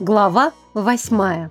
Глава 8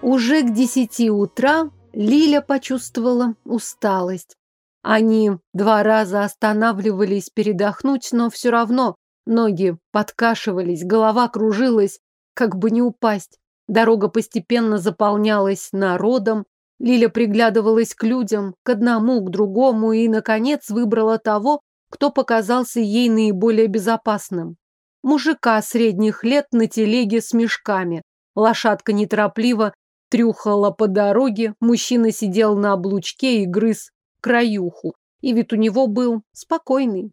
Уже к десяти утра Лиля почувствовала усталость. Они два раза останавливались передохнуть, но все равно ноги подкашивались, голова кружилась, как бы не упасть. Дорога постепенно заполнялась народом, Лиля приглядывалась к людям, к одному, к другому и, наконец, выбрала того, кто показался ей наиболее безопасным. Мужика средних лет на телеге с мешками. Лошадка неторопливо трюхала по дороге, мужчина сидел на облучке и грыз краюху. И вид у него был спокойный.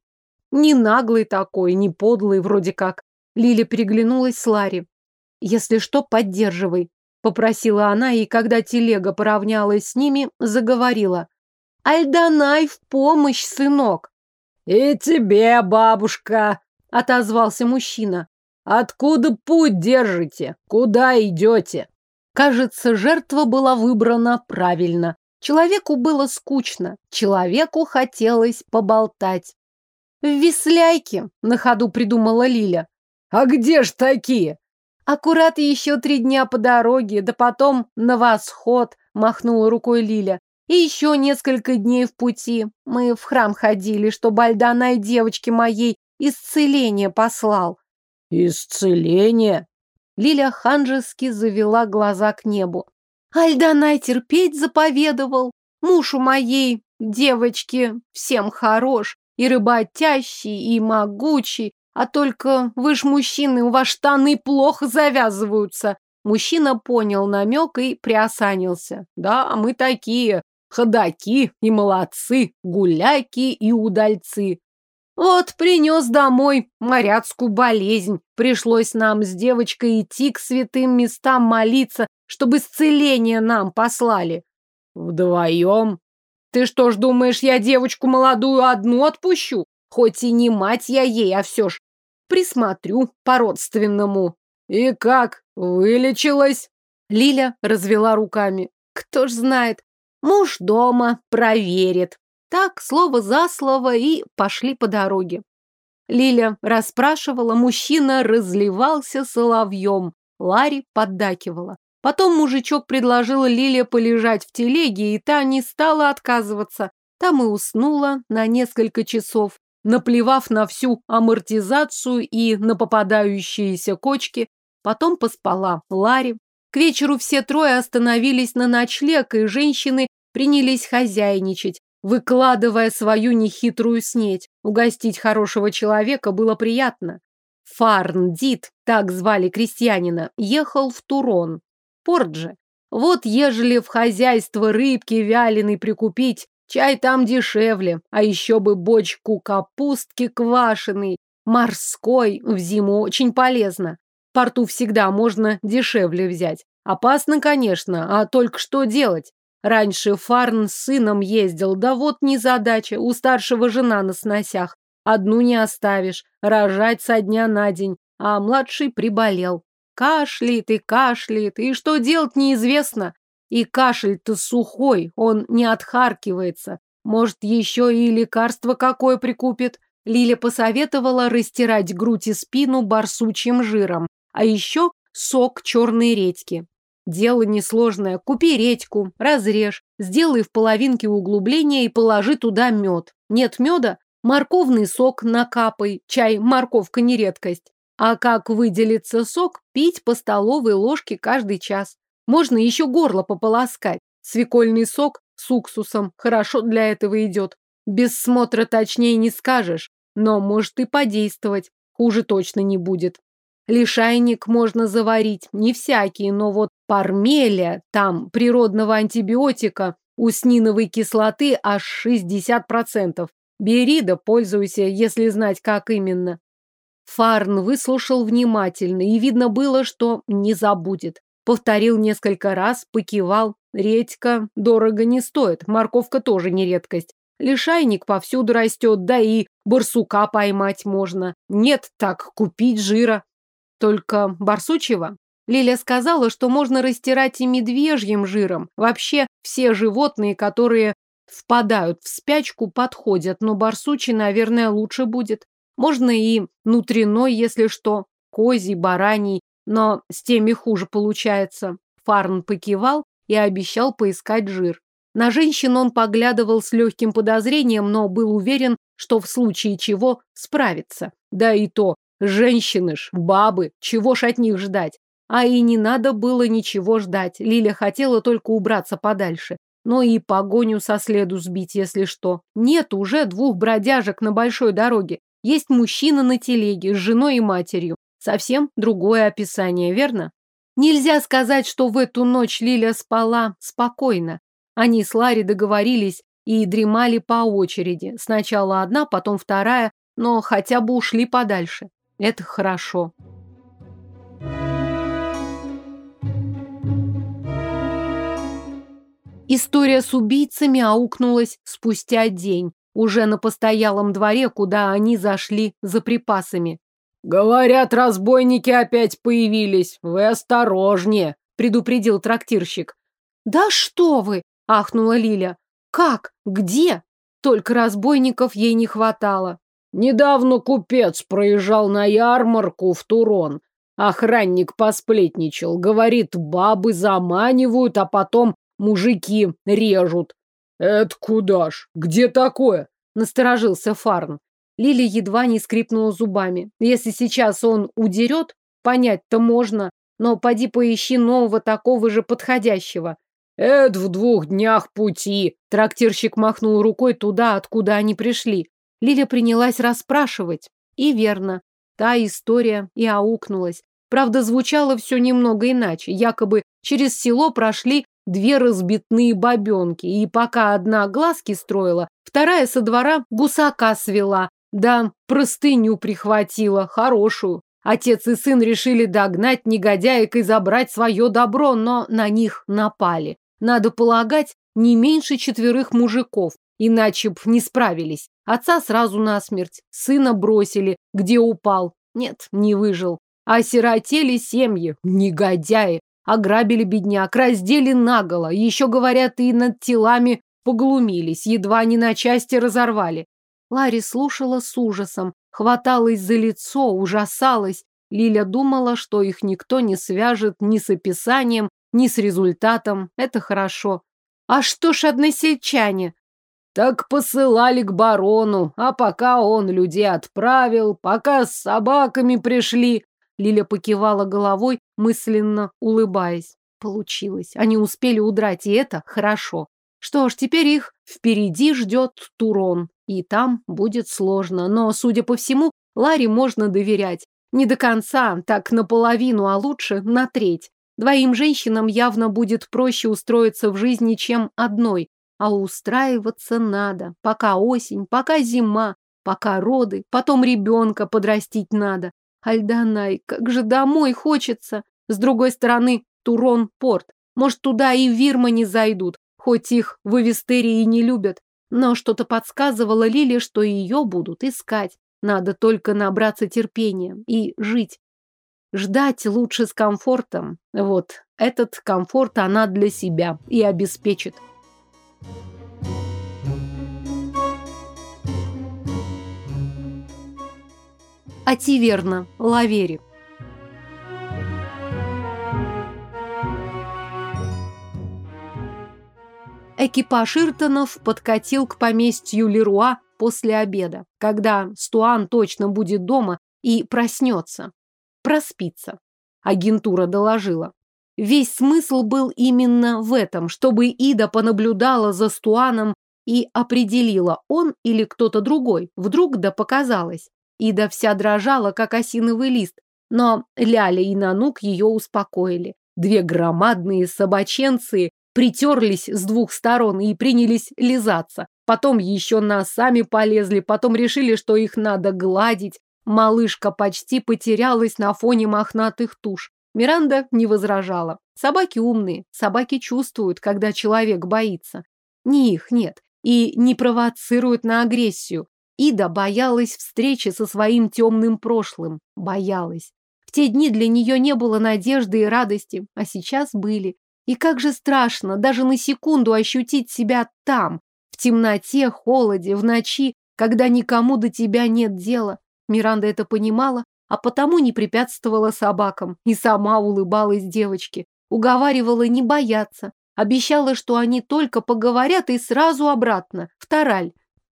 Не наглый такой, не подлый вроде как. Лиля переглянулась с Ларри. «Если что, поддерживай», Попросила она, и когда телега поравнялась с ними, заговорила. "Альдонай, в помощь, сынок!» «И тебе, бабушка!» — отозвался мужчина. «Откуда путь держите? Куда идете?» Кажется, жертва была выбрана правильно. Человеку было скучно, человеку хотелось поболтать. «В Весляйке!» — на ходу придумала Лиля. «А где ж такие?» Аккуратно еще три дня по дороге, да потом на восход, махнула рукой Лиля. И еще несколько дней в пути. Мы в храм ходили, что Бальдана и девочке моей исцеление послал. Исцеление? Лиля ханжески завела глаза к небу. Альданай терпеть заповедовал. Муж у моей девочки всем хорош, и работящий, и могучий, а только вы ж мужчины, у вас штаны плохо завязываются. Мужчина понял намек и приосанился. Да, а мы такие, ходаки и молодцы, гуляки и удальцы. Вот принес домой моряцкую болезнь. Пришлось нам с девочкой идти к святым местам молиться, чтобы исцеление нам послали. Вдвоем? Ты что ж думаешь, я девочку молодую одну отпущу? Хоть и не мать я ей, а все ж присмотрю по-родственному. И как? Вылечилась? Лиля развела руками. Кто ж знает. Муж дома проверит. Так, слово за слово, и пошли по дороге. Лиля расспрашивала, мужчина разливался соловьем. Ларри поддакивала. Потом мужичок предложил Лиле полежать в телеге, и та не стала отказываться. Там и уснула на несколько часов наплевав на всю амортизацию и на попадающиеся кочки, потом поспала Ларри. К вечеру все трое остановились на ночлег, и женщины принялись хозяйничать, выкладывая свою нехитрую снеть. Угостить хорошего человека было приятно. Фарндит, так звали крестьянина, ехал в Турон. Порджи. Вот ежели в хозяйство рыбки вяленой прикупить, Чай там дешевле, а еще бы бочку капустки квашеной, морской, в зиму очень полезно. В порту всегда можно дешевле взять. Опасно, конечно, а только что делать? Раньше Фарн с сыном ездил, да вот незадача, у старшего жена на сносях. Одну не оставишь, рожать со дня на день, а младший приболел. Кашляет и кашляет, и что делать неизвестно. И кашель-то сухой, он не отхаркивается. Может, еще и лекарство какое прикупит? Лиля посоветовала растирать грудь и спину барсучьим жиром. А еще сок черной редьки. Дело несложное. Купи редьку, разрежь, сделай в половинке углубление и положи туда мед. Нет меда? Морковный сок накапай. Чай, морковка не редкость. А как выделится сок, пить по столовой ложке каждый час. Можно еще горло пополоскать. Свекольный сок с уксусом хорошо для этого идет. Без смотра точнее не скажешь, но может и подействовать. Хуже точно не будет. Лишайник можно заварить, не всякие, но вот пармеля, там природного антибиотика, усниновой кислоты аж 60%. Бери да пользуйся, если знать, как именно. Фарн выслушал внимательно, и видно было, что не забудет. Повторил несколько раз, покивал. Редька дорого не стоит, морковка тоже не редкость. Лишайник повсюду растет, да и барсука поймать можно. Нет так купить жира. Только барсучего? Лиля сказала, что можно растирать и медвежьим жиром. Вообще все животные, которые впадают в спячку, подходят, но барсучий, наверное, лучше будет. Можно и внутренной, если что, козий, бараний, но с теми хуже получается. Фарн покивал и обещал поискать жир. На женщин он поглядывал с легким подозрением, но был уверен, что в случае чего справится. Да и то, женщины ж, бабы, чего ж от них ждать? А и не надо было ничего ждать, Лиля хотела только убраться подальше. Но и погоню со следу сбить, если что. Нет уже двух бродяжек на большой дороге. Есть мужчина на телеге с женой и матерью. Совсем другое описание, верно? Нельзя сказать, что в эту ночь Лиля спала спокойно. Они с Ларри договорились и дремали по очереди. Сначала одна, потом вторая, но хотя бы ушли подальше. Это хорошо. История с убийцами аукнулась спустя день, уже на постоялом дворе, куда они зашли за припасами. «Говорят, разбойники опять появились. Вы осторожнее», — предупредил трактирщик. «Да что вы!» — ахнула Лиля. «Как? Где?» Только разбойников ей не хватало. «Недавно купец проезжал на ярмарку в Турон. Охранник посплетничал. Говорит, бабы заманивают, а потом мужики режут». «Это куда ж? Где такое?» — насторожился Фарн. Лили едва не скрипнула зубами. Если сейчас он удерет, понять-то можно, но поди поищи нового такого же подходящего. Эд в двух днях пути. Трактирщик махнул рукой туда, откуда они пришли. Лиля принялась расспрашивать. И верно, та история и аукнулась. Правда, звучало все немного иначе. Якобы через село прошли две разбитные бабенки, и пока одна глазки строила, вторая со двора гусака свела, да, простыню прихватила, хорошую. Отец и сын решили догнать негодяек и забрать свое добро, но на них напали. Надо полагать, не меньше четверых мужиков, иначе б не справились. Отца сразу насмерть, сына бросили, где упал. Нет, не выжил. Осиротели семьи, негодяи. Ограбили бедняк, раздели наголо. Еще, говорят, и над телами поглумились, едва не на части разорвали. Ларри слушала с ужасом, хваталась за лицо, ужасалась. Лиля думала, что их никто не свяжет ни с описанием, ни с результатом. Это хорошо. А что ж односельчане? Так посылали к барону, а пока он людей отправил, пока с собаками пришли. Лиля покивала головой, мысленно улыбаясь. Получилось. Они успели удрать, и это хорошо. Что ж, теперь их впереди ждет Турон, и там будет сложно. Но, судя по всему, Ларе можно доверять. Не до конца, так наполовину, а лучше на треть. Двоим женщинам явно будет проще устроиться в жизни, чем одной. А устраиваться надо. Пока осень, пока зима, пока роды, потом ребенка подрастить надо. Альданай, как же домой хочется. С другой стороны, Турон-порт. Может, туда и Вирма не зайдут. Хоть их в Эвистерии и не любят, но что-то подсказывало Лиле, что ее будут искать. Надо только набраться терпения и жить. Ждать лучше с комфортом. Вот, этот комфорт она для себя и обеспечит. Ативерна, Лавери. Экипаж Иртонов подкатил к поместью Леруа после обеда, когда Стуан точно будет дома и проснется. Проспится. Агентура доложила. Весь смысл был именно в этом, чтобы Ида понаблюдала за Стуаном и определила, он или кто-то другой. Вдруг да показалось. Ида вся дрожала, как осиновый лист, но Ляля и Нанук ее успокоили. Две громадные собаченцы притерлись с двух сторон и принялись лизаться. Потом еще на сами полезли, потом решили, что их надо гладить. Малышка почти потерялась на фоне мохнатых туш. Миранда не возражала. Собаки умные, собаки чувствуют, когда человек боится. Ни их нет и не провоцируют на агрессию. Ида боялась встречи со своим темным прошлым. Боялась. В те дни для нее не было надежды и радости, а сейчас были. И как же страшно даже на секунду ощутить себя там, в темноте, холоде, в ночи, когда никому до тебя нет дела. Миранда это понимала, а потому не препятствовала собакам и сама улыбалась девочке, уговаривала не бояться, обещала, что они только поговорят и сразу обратно, в Тараль.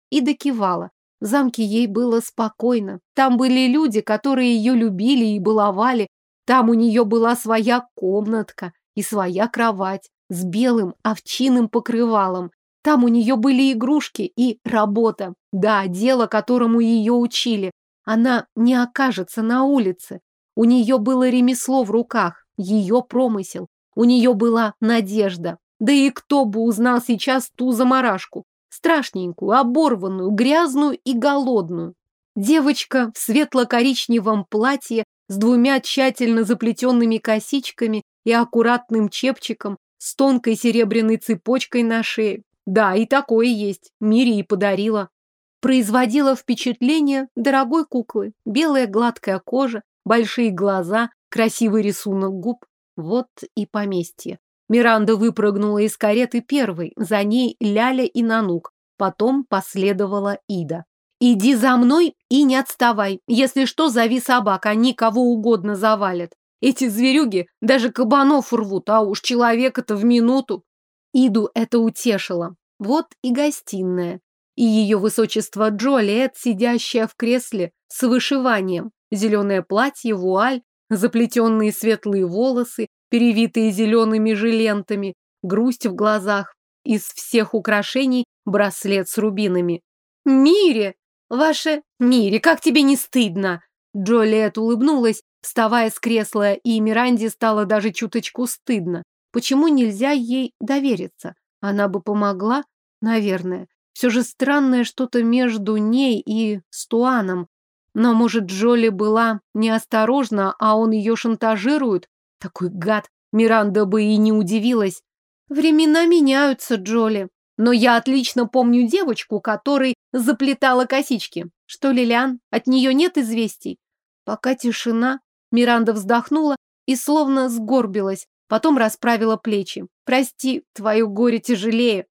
И докивала. В замке ей было спокойно. Там были люди, которые ее любили и баловали. Там у нее была своя комнатка, и своя кровать с белым овчинным покрывалом. Там у нее были игрушки и работа. Да, дело, которому ее учили. Она не окажется на улице. У нее было ремесло в руках, ее промысел. У нее была надежда. Да и кто бы узнал сейчас ту заморашку? Страшненькую, оборванную, грязную и голодную. Девочка в светло-коричневом платье с двумя тщательно заплетенными косичками и аккуратным чепчиком с тонкой серебряной цепочкой на шее. Да, и такое есть. Мири и подарила. Производила впечатление дорогой куклы. Белая гладкая кожа, большие глаза, красивый рисунок губ. Вот и поместье. Миранда выпрыгнула из кареты первой, за ней Ляля и Нанук. Потом последовала Ида. «Иди за мной и не отставай. Если что, зови собак, они кого угодно завалят. Эти зверюги даже кабанов рвут, а уж человека-то в минуту. Иду это утешило. Вот и гостиная. И ее высочество Джолиет, сидящая в кресле с вышиванием. Зеленое платье, вуаль, заплетенные светлые волосы, перевитые зелеными же грусть в глазах. Из всех украшений браслет с рубинами. «Мире! Ваше... Мире, как тебе не стыдно!» Джолиет улыбнулась Вставая с кресла, и Миранде стало даже чуточку стыдно. Почему нельзя ей довериться? Она бы помогла, наверное. Все же странное что-то между ней и Стуаном. Но, может, Джоли была неосторожна, а он ее шантажирует? Такой гад! Миранда бы и не удивилась. Времена меняются, Джоли. Но я отлично помню девочку, которой заплетала косички. Что, Лилиан, от нее нет известий? Пока тишина. Миранда вздохнула и словно сгорбилась, потом расправила плечи. «Прости, твое горе тяжелее».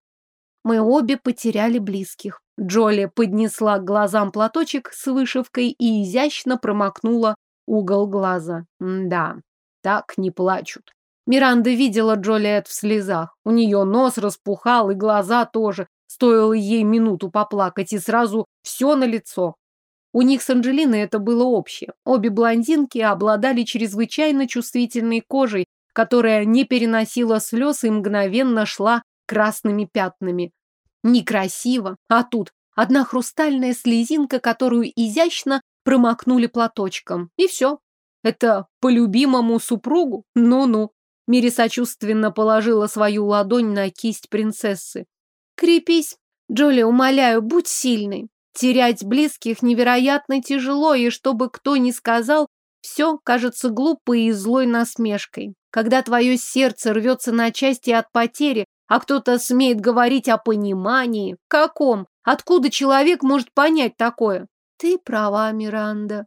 Мы обе потеряли близких. Джоли поднесла к глазам платочек с вышивкой и изящно промокнула угол глаза. Да, так не плачут. Миранда видела Джолиет в слезах. У нее нос распухал и глаза тоже. Стоило ей минуту поплакать и сразу все на лицо. У них с Анжелиной это было общее. Обе блондинки обладали чрезвычайно чувствительной кожей, которая не переносила слез и мгновенно шла красными пятнами. Некрасиво, а тут одна хрустальная слезинка, которую изящно промокнули платочком. И все. Это по любимому супругу? Ну-ну. Мири сочувственно положила свою ладонь на кисть принцессы. «Крепись, Джоли, умоляю, будь сильной. Терять близких невероятно тяжело, и чтобы кто ни сказал, все кажется глупой и злой насмешкой. Когда твое сердце рвется на части от потери, а кто-то смеет говорить о понимании. Каком? Откуда человек может понять такое? Ты права, Миранда.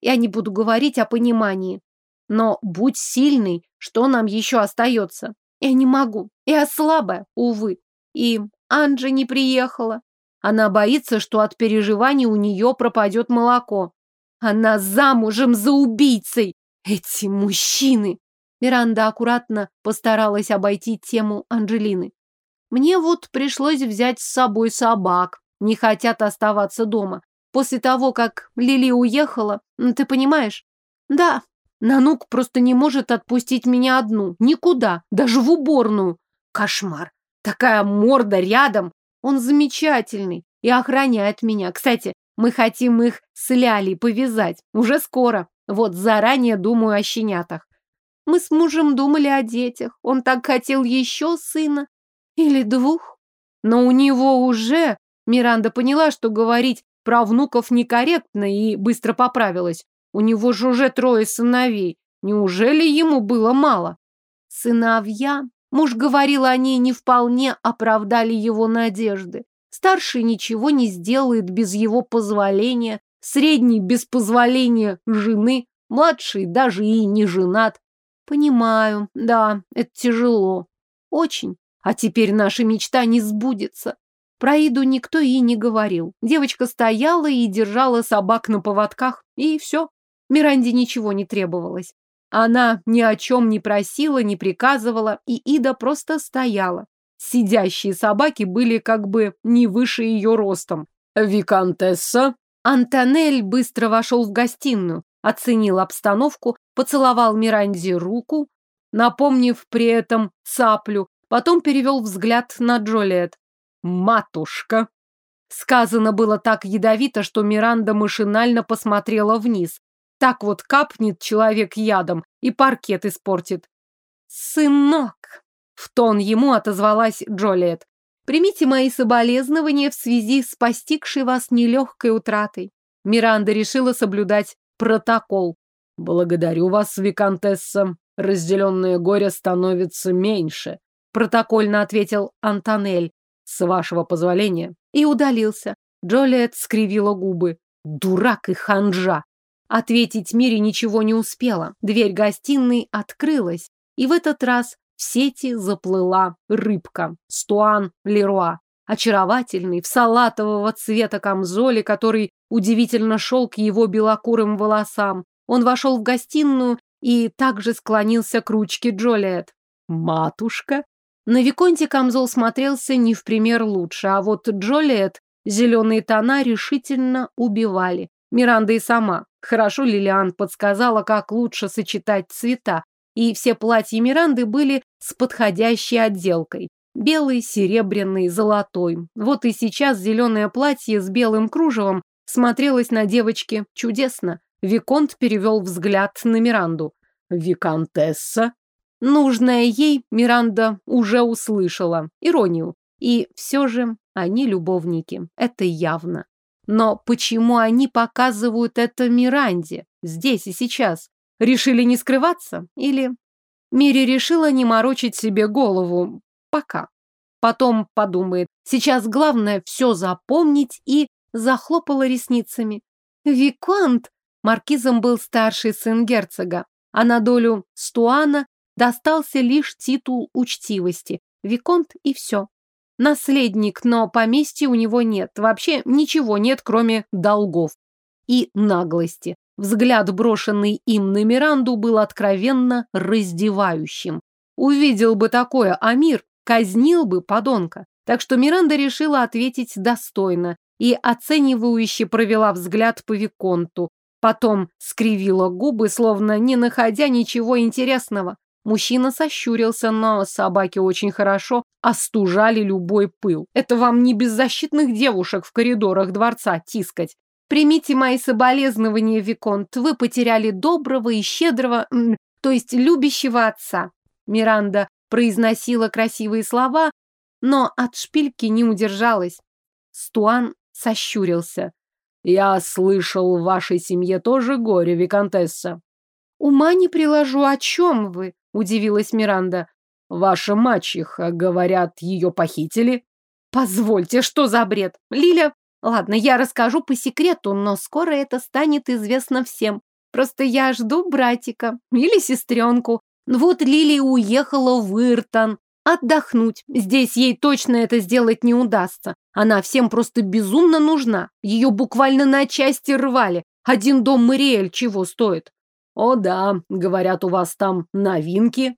Я не буду говорить о понимании. Но будь сильный, что нам еще остается? Я не могу. Я слабая, увы. И Анджи не приехала. Она боится, что от переживаний у нее пропадет молоко. Она замужем за убийцей. Эти мужчины. Миранда аккуратно постаралась обойти тему Анжелины. Мне вот пришлось взять с собой собак. Не хотят оставаться дома. После того, как Лили уехала, ты понимаешь? Да, Нанук просто не может отпустить меня одну. Никуда. Даже в уборную. Кошмар. Такая морда рядом, он замечательный и охраняет меня. Кстати, мы хотим их с Ляли повязать. Уже скоро. Вот заранее думаю о щенятах. Мы с мужем думали о детях. Он так хотел еще сына. Или двух. Но у него уже... Миранда поняла, что говорить про внуков некорректно и быстро поправилась. У него же уже трое сыновей. Неужели ему было мало? Сыновья Муж говорил, о ней, не вполне оправдали его надежды. Старший ничего не сделает без его позволения, средний без позволения жены, младший даже и не женат. Понимаю, да, это тяжело. Очень. А теперь наша мечта не сбудется. Про Иду никто и не говорил. Девочка стояла и держала собак на поводках, и все. Миранде ничего не требовалось. Она ни о чем не просила, не приказывала, и Ида просто стояла. Сидящие собаки были как бы не выше ее ростом. «Викантесса?» Антонель быстро вошел в гостиную, оценил обстановку, поцеловал Миранде руку, напомнив при этом саплю, потом перевел взгляд на Джолиет. «Матушка!» Сказано было так ядовито, что Миранда машинально посмотрела вниз. Так вот капнет человек ядом и паркет испортит. «Сынок!» — в тон ему отозвалась Джолиет. «Примите мои соболезнования в связи с постигшей вас нелегкой утратой». Миранда решила соблюдать протокол. «Благодарю вас, виконтесса. Разделенное горе становится меньше», — протокольно ответил Антонель. «С вашего позволения». И удалился. Джолиет скривила губы. «Дурак и ханжа!» Ответить Мире ничего не успела. Дверь гостиной открылась, и в этот раз в сети заплыла рыбка Стуан Леруа, очаровательный, в салатового цвета камзоле, который удивительно шел к его белокурым волосам. Он вошел в гостиную и также склонился к ручке Джолиет. «Матушка?» На Виконте камзол смотрелся не в пример лучше, а вот Джолиет зеленые тона решительно убивали. Миранда и сама Хорошо Лилиан подсказала, как лучше сочетать цвета, и все платья Миранды были с подходящей отделкой. Белый, серебряный, золотой. Вот и сейчас зеленое платье с белым кружевом смотрелось на девочке чудесно. Виконт перевел взгляд на Миранду. «Викантесса?» Нужное ей Миранда уже услышала. Иронию. И все же они любовники. Это явно. Но почему они показывают это Миранде здесь и сейчас? Решили не скрываться? Или... Мири решила не морочить себе голову. Пока. Потом подумает. Сейчас главное все запомнить и захлопала ресницами. «Виконт!» Маркизом был старший сын герцога, а на долю Стуана достался лишь титул учтивости. Виконт и все наследник, но поместья у него нет. Вообще ничего нет, кроме долгов и наглости. Взгляд, брошенный им на Миранду, был откровенно раздевающим. Увидел бы такое Амир, казнил бы подонка. Так что Миранда решила ответить достойно и оценивающе провела взгляд по Виконту. Потом скривила губы, словно не находя ничего интересного. Мужчина сощурился, но собаки очень хорошо остужали любой пыл. Это вам не беззащитных девушек в коридорах дворца тискать. Примите мои соболезнования, Виконт. Вы потеряли доброго и щедрого, то есть любящего отца. Миранда произносила красивые слова, но от шпильки не удержалась. Стуан сощурился. «Я слышал, в вашей семье тоже горе, виконтесса. «Ума не приложу, о чем вы?» удивилась Миранда. Ваша мачеха, э, говорят, ее похитили. Позвольте, что за бред? Лиля, ладно, я расскажу по секрету, но скоро это станет известно всем. Просто я жду братика или сестренку. Вот Лили уехала в Иртон отдохнуть. Здесь ей точно это сделать не удастся. Она всем просто безумно нужна. Ее буквально на части рвали. Один дом Мариэль чего стоит? О да, говорят, у вас там новинки.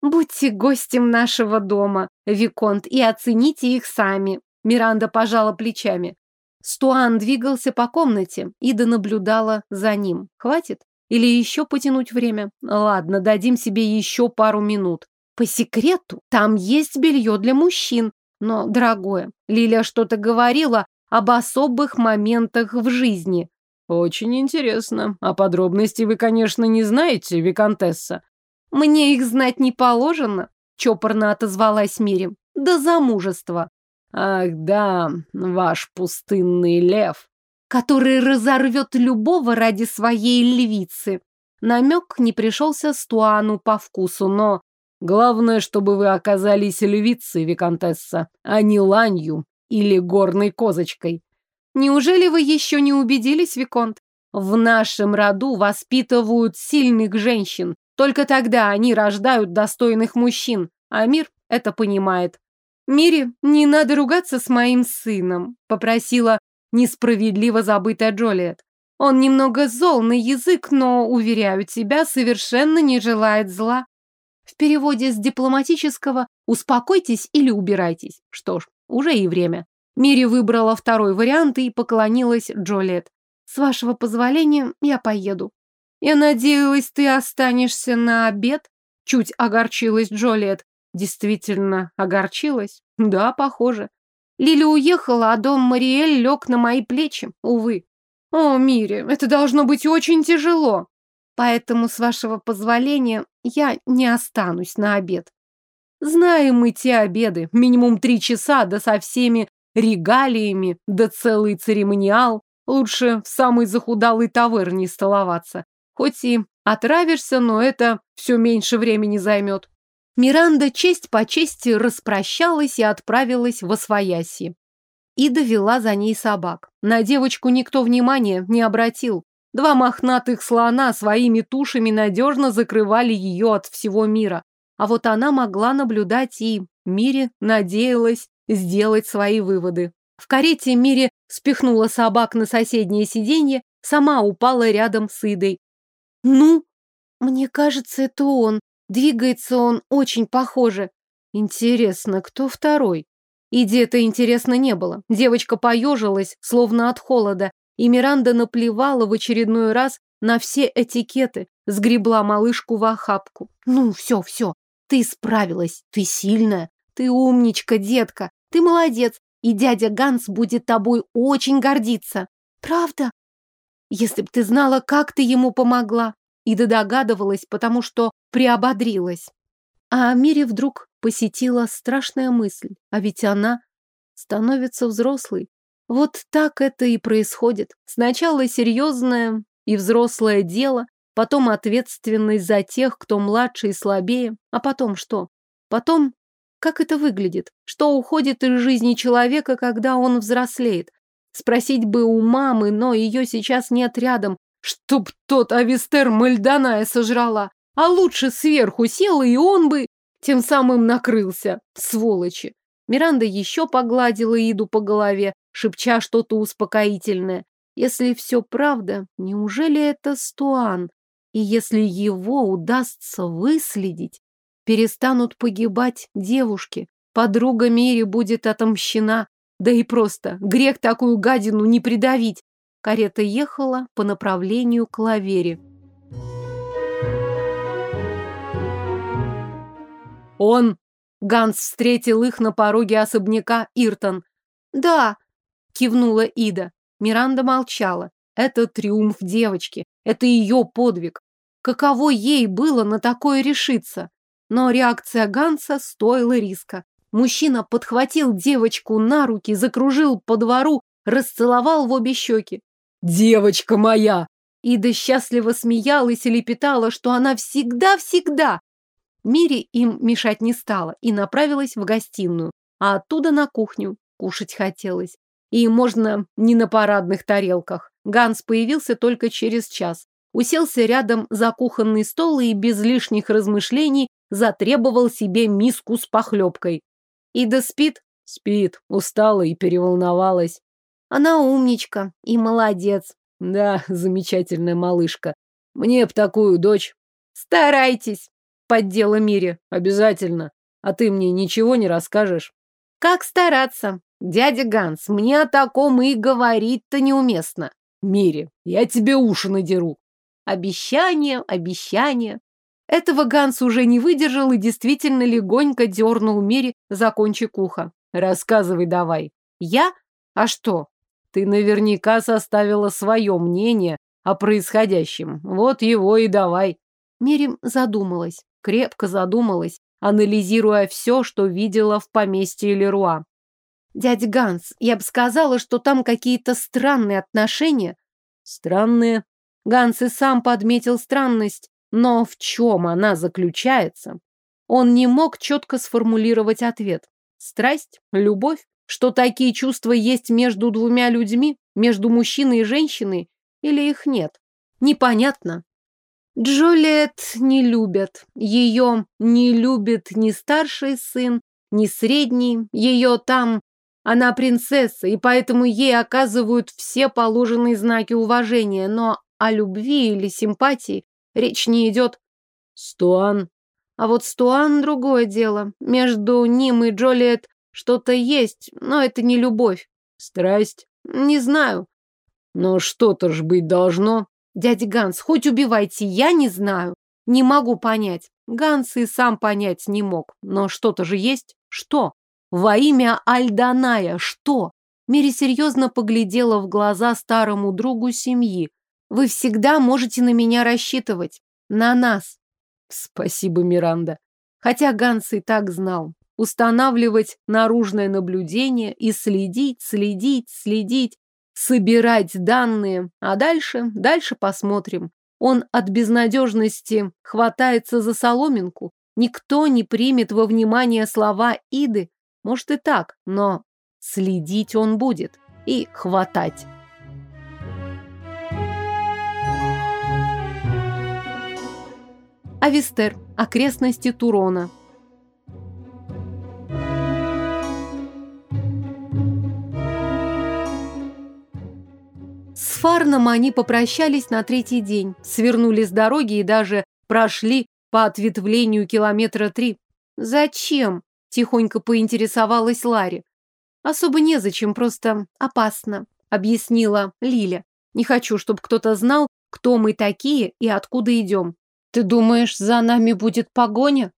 Будьте гостем нашего дома, Виконт, и оцените их сами. Миранда пожала плечами. Стуан двигался по комнате, Ида наблюдала за ним. Хватит? Или еще потянуть время? Ладно, дадим себе еще пару минут. По секрету, там есть белье для мужчин. Но, дорогое, Лиля что-то говорила об особых моментах в жизни. «Очень интересно. А подробности вы, конечно, не знаете, Викантесса». «Мне их знать не положено», — чопорно отозвалась Мирим. «До замужества». «Ах да, ваш пустынный лев», который разорвет любого ради своей львицы. Намек не пришелся Стуану по вкусу, но... Главное, чтобы вы оказались львицей, Викантесса, а не ланью или горной козочкой. Неужели вы еще не убедились, Виконт? В нашем роду воспитывают сильных женщин. Только тогда они рождают достойных мужчин. А мир это понимает. Мире не надо ругаться с моим сыном, попросила несправедливо забытая Джолиет. Он немного зол на язык, но, уверяю тебя, совершенно не желает зла. В переводе с дипломатического «успокойтесь или убирайтесь». Что ж, уже и время. Мири выбрала второй вариант и поклонилась Джолет. «С вашего позволения я поеду». «Я надеялась, ты останешься на обед?» Чуть огорчилась Джолет. Действительно, огорчилась. Да, похоже. Лили уехала, а дом Мариэль лег на мои плечи, увы. О, Мири, это должно быть очень тяжело. Поэтому, с вашего позволения, я не останусь на обед. Знаем мы те обеды, минимум три часа, да со всеми регалиями, да целый церемониал. Лучше в самый захудалый таверне столоваться. Хоть и отравишься, но это все меньше времени займет. Миранда честь по чести распрощалась и отправилась во свояси. И довела за ней собак. На девочку никто внимания не обратил. Два мохнатых слона своими тушами надежно закрывали ее от всего мира. А вот она могла наблюдать и Мире надеялась, сделать свои выводы. В карете Мире спихнула собак на соседнее сиденье, сама упала рядом с Идой. «Ну?» «Мне кажется, это он. Двигается он очень похоже». «Интересно, кто второй?» Иде-то интересно не было. Девочка поежилась, словно от холода, и Миранда наплевала в очередной раз на все этикеты, сгребла малышку в охапку. «Ну, все, все, ты справилась, ты сильная, ты умничка, детка, ты молодец, и дядя Ганс будет тобой очень гордиться. Правда? Если б ты знала, как ты ему помогла. Ида догадывалась, потому что приободрилась. А Мире вдруг посетила страшная мысль, а ведь она становится взрослой. Вот так это и происходит. Сначала серьезное и взрослое дело, потом ответственность за тех, кто младше и слабее, а потом что? Потом как это выглядит? Что уходит из жизни человека, когда он взрослеет? Спросить бы у мамы, но ее сейчас нет рядом. Чтоб тот Авестер Мальданая сожрала. А лучше сверху села, и он бы тем самым накрылся. Сволочи. Миранда еще погладила Иду по голове, шепча что-то успокоительное. Если все правда, неужели это Стуан? И если его удастся выследить перестанут погибать девушки. Подруга Мири будет отомщена. Да и просто, грех такую гадину не придавить. Карета ехала по направлению к лавере. Он! Ганс встретил их на пороге особняка Иртон. «Да!» – кивнула Ида. Миранда молчала. «Это триумф девочки. Это ее подвиг. Каково ей было на такое решиться?» но реакция Ганса стоила риска. Мужчина подхватил девочку на руки, закружил по двору, расцеловал в обе щеки. «Девочка моя!» Ида счастливо смеялась и лепетала, что она всегда-всегда. Мире им мешать не стала и направилась в гостиную, а оттуда на кухню. Кушать хотелось. И можно не на парадных тарелках. Ганс появился только через час. Уселся рядом за кухонный стол и без лишних размышлений затребовал себе миску с похлебкой. Ида спит? Спит, устала и переволновалась. Она умничка и молодец. Да, замечательная малышка. Мне б такую дочь. Старайтесь, поддела Мире. Обязательно. А ты мне ничего не расскажешь? Как стараться? Дядя Ганс, мне о таком и говорить-то неуместно. Мире, я тебе уши надеру. Обещание, обещание. Этого Ганс уже не выдержал и действительно легонько дернул Мире за кончик уха. «Рассказывай давай». «Я? А что?» «Ты наверняка составила свое мнение о происходящем. Вот его и давай». Мерим задумалась, крепко задумалась, анализируя все, что видела в поместье Леруа. «Дядь Ганс, я бы сказала, что там какие-то странные отношения». «Странные?» Ганс и сам подметил странность, но в чем она заключается? Он не мог четко сформулировать ответ. Страсть? Любовь? Что такие чувства есть между двумя людьми? Между мужчиной и женщиной? Или их нет? Непонятно. Джолиет не любят. Ее не любит ни старший сын, ни средний. Ее там... Она принцесса, и поэтому ей оказывают все положенные знаки уважения, но о любви или симпатии Речь не идет. Стуан. А вот Стуан другое дело. Между ним и Джолиет что-то есть, но это не любовь. Страсть? Не знаю. Но что-то ж быть должно. Дядя Ганс, хоть убивайте, я не знаю. Не могу понять. Ганс и сам понять не мог. Но что-то же есть. Что? Во имя Альданая. Что? Мири серьезно поглядела в глаза старому другу семьи. Вы всегда можете на меня рассчитывать. На нас. Спасибо, Миранда. Хотя Ганс и так знал. Устанавливать наружное наблюдение и следить, следить, следить, собирать данные. А дальше, дальше посмотрим. Он от безнадежности хватается за соломинку. Никто не примет во внимание слова Иды. Может и так, но следить он будет и хватать. Авестер, окрестности Турона. С Фарном они попрощались на третий день, свернули с дороги и даже прошли по ответвлению километра три. «Зачем?» – тихонько поинтересовалась Ларри. «Особо незачем, просто опасно», – объяснила Лиля. «Не хочу, чтобы кто-то знал, кто мы такие и откуда идем. Ты думаешь, за нами будет погоня?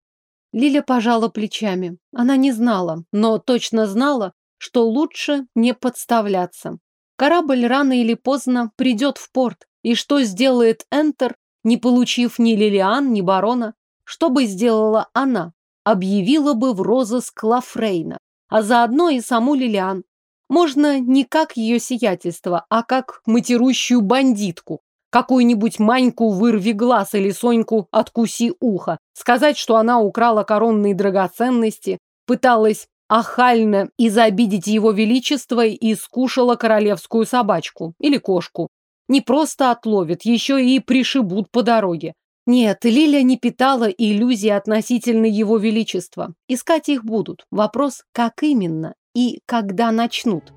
Лиля пожала плечами. Она не знала, но точно знала, что лучше не подставляться. Корабль рано или поздно придет в порт, и что сделает Энтер, не получив ни Лилиан, ни барона? Что бы сделала она? Объявила бы в розыск Лафрейна, а заодно и саму Лилиан. Можно не как ее сиятельство, а как матерущую бандитку, Какую-нибудь Маньку вырви глаз или Соньку откуси ухо. Сказать, что она украла коронные драгоценности, пыталась ахально изобидеть его величество и скушала королевскую собачку или кошку. Не просто отловят, еще и пришибут по дороге. Нет, Лиля не питала иллюзий относительно его величества. Искать их будут. Вопрос, как именно и когда начнут.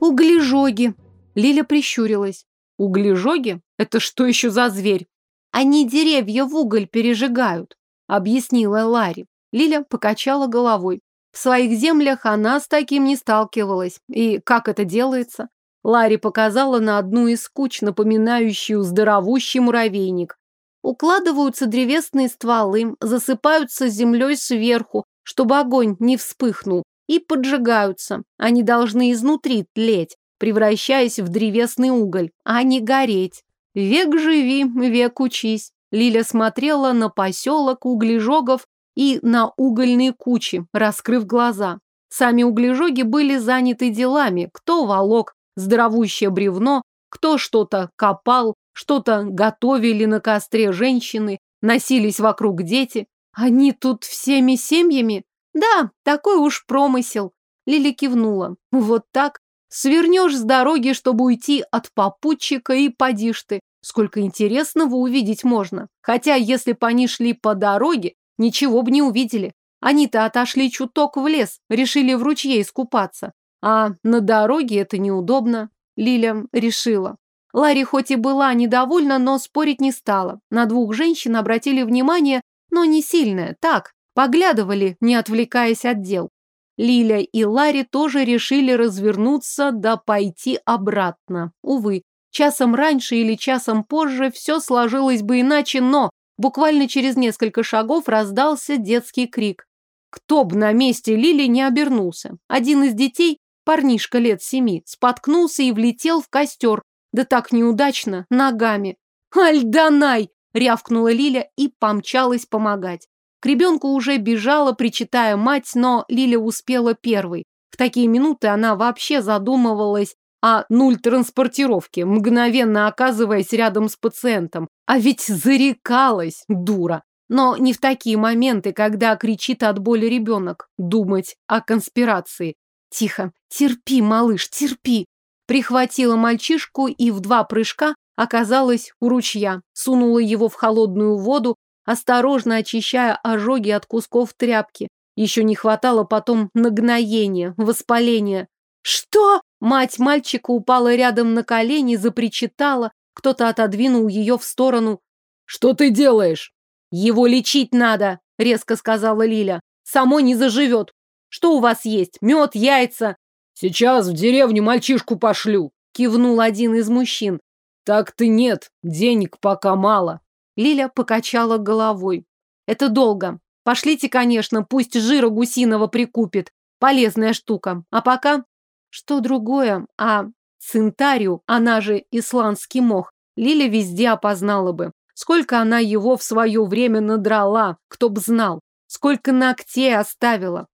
Углежоги. Лиля прищурилась. Углежоги? Это что еще за зверь? Они деревья в уголь пережигают, объяснила Ларри. Лиля покачала головой. В своих землях она с таким не сталкивалась. И как это делается? Ларри показала на одну из куч, напоминающую здоровущий муравейник. Укладываются древесные стволы, засыпаются землей сверху, чтобы огонь не вспыхнул, и поджигаются. Они должны изнутри тлеть, превращаясь в древесный уголь, а не гореть. Век живи, век учись. Лиля смотрела на поселок углежогов и на угольные кучи, раскрыв глаза. Сами углежоги были заняты делами, кто волок, здоровущее бревно, кто что-то копал, что-то готовили на костре женщины, носились вокруг дети. Они тут всеми семьями? «Да, такой уж промысел», — Лили кивнула. «Вот так. Свернешь с дороги, чтобы уйти от попутчика, и подишь ты. Сколько интересного увидеть можно. Хотя, если бы они шли по дороге, ничего бы не увидели. Они-то отошли чуток в лес, решили в ручье искупаться. А на дороге это неудобно, Лиля решила. Ларри хоть и была недовольна, но спорить не стала. На двух женщин обратили внимание, но не сильное, так, поглядывали, не отвлекаясь от дел. Лиля и Ларри тоже решили развернуться да пойти обратно. Увы, часом раньше или часом позже все сложилось бы иначе, но буквально через несколько шагов раздался детский крик. Кто бы на месте Лили не обернулся. Один из детей, парнишка лет семи, споткнулся и влетел в костер, да так неудачно, ногами. «Альданай!» — рявкнула Лиля и помчалась помогать. К ребенку уже бежала, причитая мать, но Лиля успела первой. В такие минуты она вообще задумывалась о нуль транспортировки, мгновенно оказываясь рядом с пациентом. А ведь зарекалась, дура. Но не в такие моменты, когда кричит от боли ребенок, думать о конспирации. Тихо, терпи, малыш, терпи. Прихватила мальчишку и в два прыжка оказалась у ручья, сунула его в холодную воду, осторожно очищая ожоги от кусков тряпки. Еще не хватало потом нагноения, воспаления. «Что?» Мать мальчика упала рядом на колени, запричитала. Кто-то отодвинул ее в сторону. «Что ты делаешь?» «Его лечить надо», — резко сказала Лиля. «Само не заживет. Что у вас есть? Мед, яйца?» «Сейчас в деревню мальчишку пошлю», — кивнул один из мужчин. «Так ты нет, денег пока мало». Лиля покачала головой. Это долго. Пошлите, конечно, пусть жира гусиного прикупит. Полезная штука. А пока... Что другое? А цинтарию, она же исландский мох, Лиля везде опознала бы. Сколько она его в свое время надрала, кто б знал. Сколько ногтей оставила.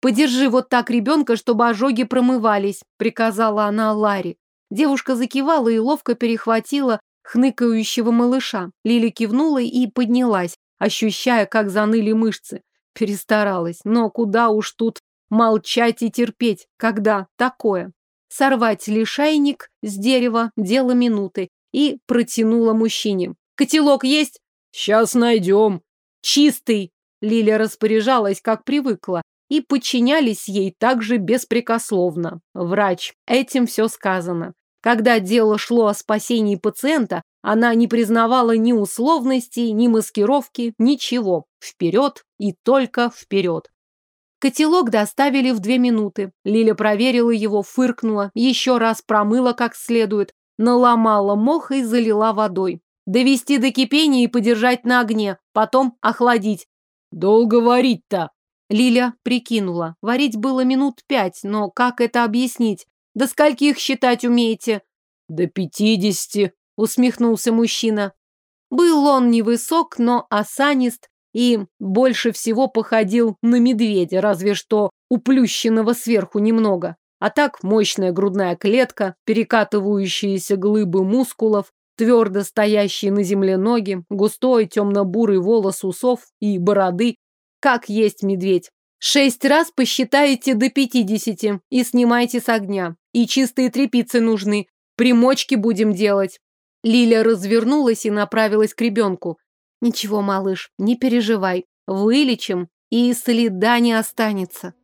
«Подержи вот так ребенка, чтобы ожоги промывались», — приказала она Ларе. Девушка закивала и ловко перехватила хныкающего малыша. Лили кивнула и поднялась, ощущая, как заныли мышцы. Перестаралась, но куда уж тут молчать и терпеть, когда такое. Сорвать лишайник с дерева – дело минуты. И протянула мужчине. «Котелок есть?» «Сейчас найдем». «Чистый!» Лиля распоряжалась, как привыкла, и подчинялись ей также беспрекословно. Врач. Этим все сказано. Когда дело шло о спасении пациента, она не признавала ни условности, ни маскировки, ничего. Вперед и только вперед. Котелок доставили в две минуты. Лиля проверила его, фыркнула, еще раз промыла как следует, наломала мох и залила водой. Довести до кипения и подержать на огне, потом охладить. Долго варить-то? Лиля прикинула. Варить было минут пять, но как это объяснить? До скольки их считать умеете?» «До пятидесяти», — усмехнулся мужчина. Был он невысок, но осанист и больше всего походил на медведя, разве что уплющенного сверху немного. А так мощная грудная клетка, перекатывающиеся глыбы мускулов, твердо стоящие на земле ноги, густой темно-бурый волос усов и бороды, как есть медведь. Шесть раз посчитаете до пятидесяти и снимайте с огня. И чистые тряпицы нужны. Примочки будем делать. Лиля развернулась и направилась к ребенку. Ничего, малыш, не переживай. Вылечим, и следа не останется.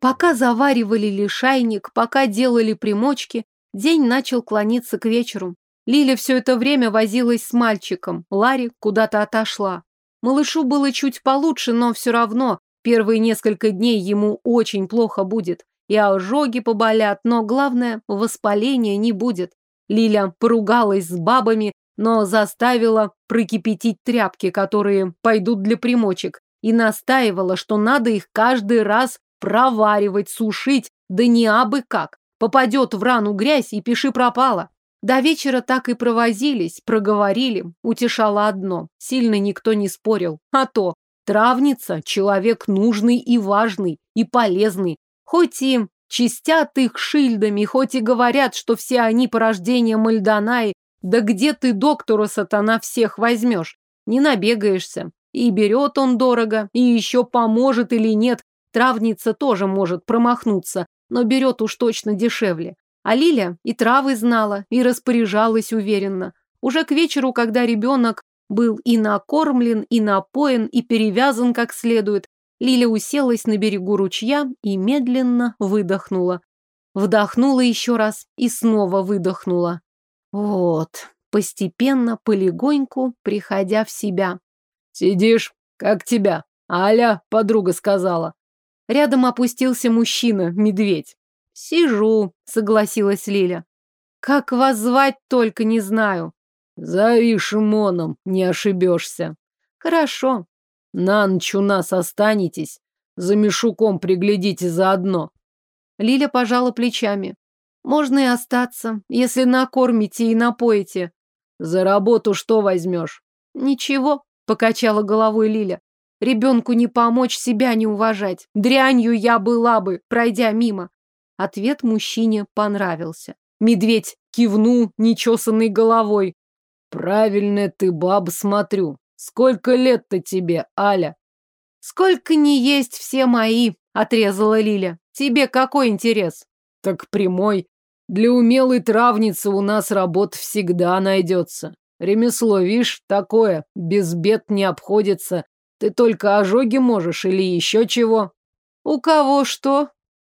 Пока заваривали лишайник, пока делали примочки, день начал клониться к вечеру. Лиля все это время возилась с мальчиком, Ларри куда-то отошла. Малышу было чуть получше, но все равно первые несколько дней ему очень плохо будет. И ожоги поболят, но главное, воспаления не будет. Лиля поругалась с бабами, но заставила прокипятить тряпки, которые пойдут для примочек, и настаивала, что надо их каждый раз проваривать, сушить, да не абы как. Попадет в рану грязь и пиши пропало. До вечера так и провозились, проговорили. Утешало одно. Сильно никто не спорил. А то, травница – человек нужный и важный, и полезный. Хоть и чистят их шильдами, хоть и говорят, что все они порождение Мальдонаи, да где ты доктору сатана всех возьмешь? Не набегаешься. И берет он дорого, и еще поможет или нет. Травница тоже может промахнуться, но берет уж точно дешевле. А Лиля и травы знала, и распоряжалась уверенно. Уже к вечеру, когда ребенок был и накормлен, и напоен, и перевязан как следует, Лиля уселась на берегу ручья и медленно выдохнула. Вдохнула еще раз и снова выдохнула. Вот, постепенно, полегоньку, приходя в себя. «Сидишь, как тебя, Аля, подруга сказала». Рядом опустился мужчина, медведь. «Сижу», — согласилась Лиля. «Как вас звать, только не знаю». «Зови Шимоном, не ошибешься». «Хорошо». «На ночь у нас останетесь, за мешуком приглядите заодно». Лиля пожала плечами. «Можно и остаться, если накормите и напоите». «За работу что возьмешь?» «Ничего», — покачала головой Лиля. «Ребенку не помочь, себя не уважать. Дрянью я была бы, пройдя мимо. Ответ мужчине понравился. Медведь кивнул нечесанной головой. «Правильно ты, баба, смотрю. Сколько лет-то тебе, Аля?» «Сколько не есть все мои», — отрезала Лиля. «Тебе какой интерес?» «Так прямой. Для умелой травницы у нас работа всегда найдется. Ремесло, видишь, такое, без бед не обходится. Ты только ожоги можешь или еще чего». «У кого что?»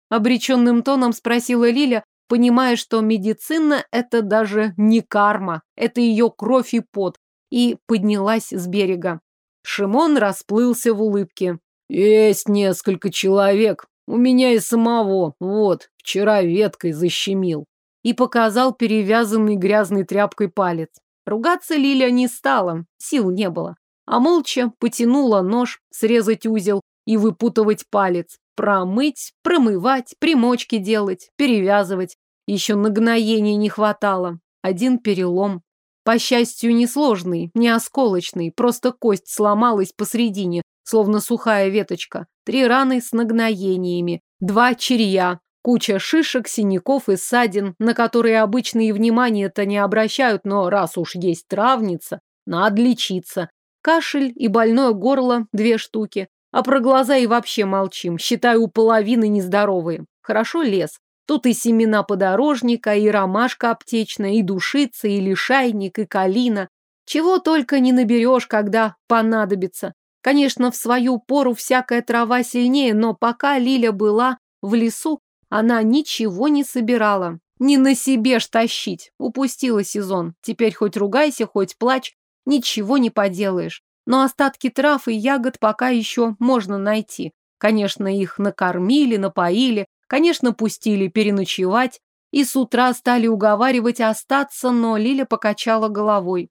Обреченным тоном спросила Лиля, понимая, что медицина – это даже не карма, это ее кровь и пот, и поднялась с берега. Шимон расплылся в улыбке. «Есть несколько человек. У меня и самого. Вот, вчера веткой защемил». И показал перевязанный грязной тряпкой палец. Ругаться Лиля не стала, сил не было. А молча потянула нож срезать узел и выпутывать палец промыть, промывать, примочки делать, перевязывать. Еще нагноений не хватало. Один перелом. По счастью, несложный, не осколочный, просто кость сломалась посредине, словно сухая веточка. Три раны с нагноениями, два черья, куча шишек, синяков и ссадин, на которые обычно и внимания-то не обращают, но раз уж есть травница, надо лечиться. Кашель и больное горло – две штуки. А про глаза и вообще молчим. Считаю, у половины нездоровые. Хорошо лес. Тут и семена подорожника, и ромашка аптечная, и душица, и лишайник, и калина. Чего только не наберешь, когда понадобится. Конечно, в свою пору всякая трава сильнее, но пока Лиля была в лесу, она ничего не собирала. Не на себе ж тащить. Упустила сезон. Теперь хоть ругайся, хоть плачь, ничего не поделаешь но остатки трав и ягод пока еще можно найти. Конечно, их накормили, напоили, конечно, пустили переночевать, и с утра стали уговаривать остаться, но Лиля покачала головой.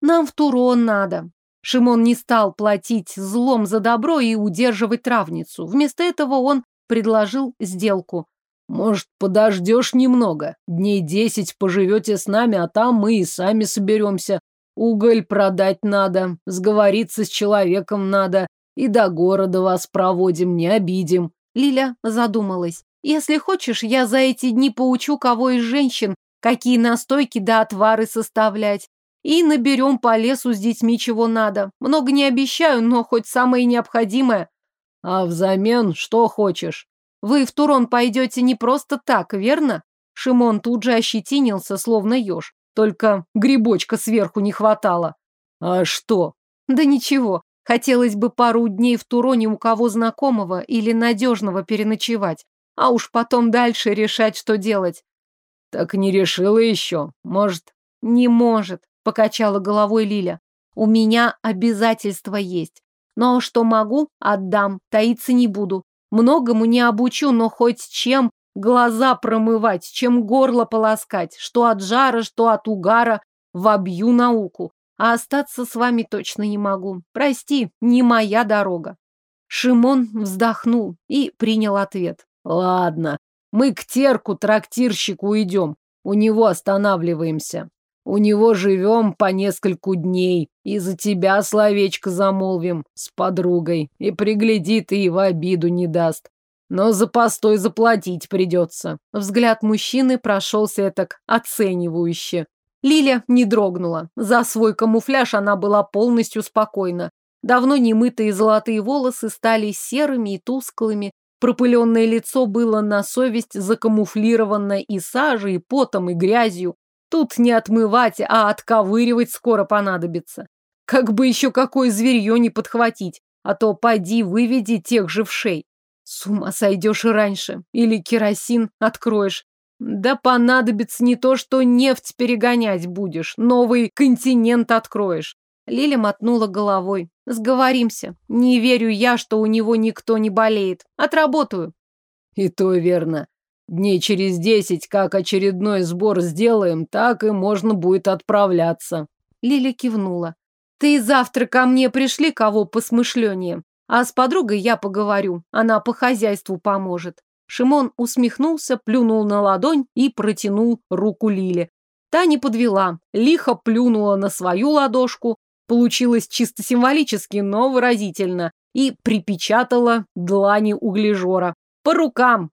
«Нам в Турон надо». Шимон не стал платить злом за добро и удерживать травницу. Вместо этого он предложил сделку. «Может, подождешь немного? Дней десять поживете с нами, а там мы и сами соберемся. Уголь продать надо, сговориться с человеком надо. И до города вас проводим, не обидим. Лиля задумалась. Если хочешь, я за эти дни поучу кого из женщин, какие настойки да отвары составлять. И наберем по лесу с детьми чего надо. Много не обещаю, но хоть самое необходимое. А взамен что хочешь? Вы в Турон пойдете не просто так, верно? Шимон тут же ощетинился, словно еж. Только грибочка сверху не хватало. А что? Да ничего. Хотелось бы пару дней в Туроне у кого знакомого или надежного переночевать, а уж потом дальше решать, что делать. Так не решила еще. Может? Не может, покачала головой Лиля. У меня обязательства есть. Но что могу, отдам, таиться не буду. Многому не обучу, но хоть чем глаза промывать, чем горло полоскать, что от жара, что от угара, вобью науку. А остаться с вами точно не могу. Прости, не моя дорога. Шимон вздохнул и принял ответ. Ладно, мы к терку, трактирщику идем. У него останавливаемся. У него живем по нескольку дней. И за тебя словечко замолвим с подругой. И приглядит и в обиду не даст. Но за постой заплатить придется. Взгляд мужчины прошелся так оценивающе. Лиля не дрогнула. За свой камуфляж она была полностью спокойна. Давно немытые золотые волосы стали серыми и тусклыми. Пропыленное лицо было на совесть закамуфлировано и сажей, и потом, и грязью. Тут не отмывать, а отковыривать скоро понадобится. Как бы еще какое зверье не подхватить, а то поди выведи тех же вшей. С ума сойдешь и раньше. Или керосин откроешь. Да понадобится не то, что нефть перегонять будешь. Новый континент откроешь. Лиля мотнула головой. Сговоримся. Не верю я, что у него никто не болеет. Отработаю. И то верно. Дней через десять, как очередной сбор сделаем, так и можно будет отправляться. Лиля кивнула. Ты завтра ко мне пришли кого посмышленнее. А с подругой я поговорю, она по хозяйству поможет. Шимон усмехнулся, плюнул на ладонь и протянул руку Лиле. Та не подвела, лихо плюнула на свою ладошку, получилось чисто символически, но выразительно, и припечатала длани углежора. «По рукам!»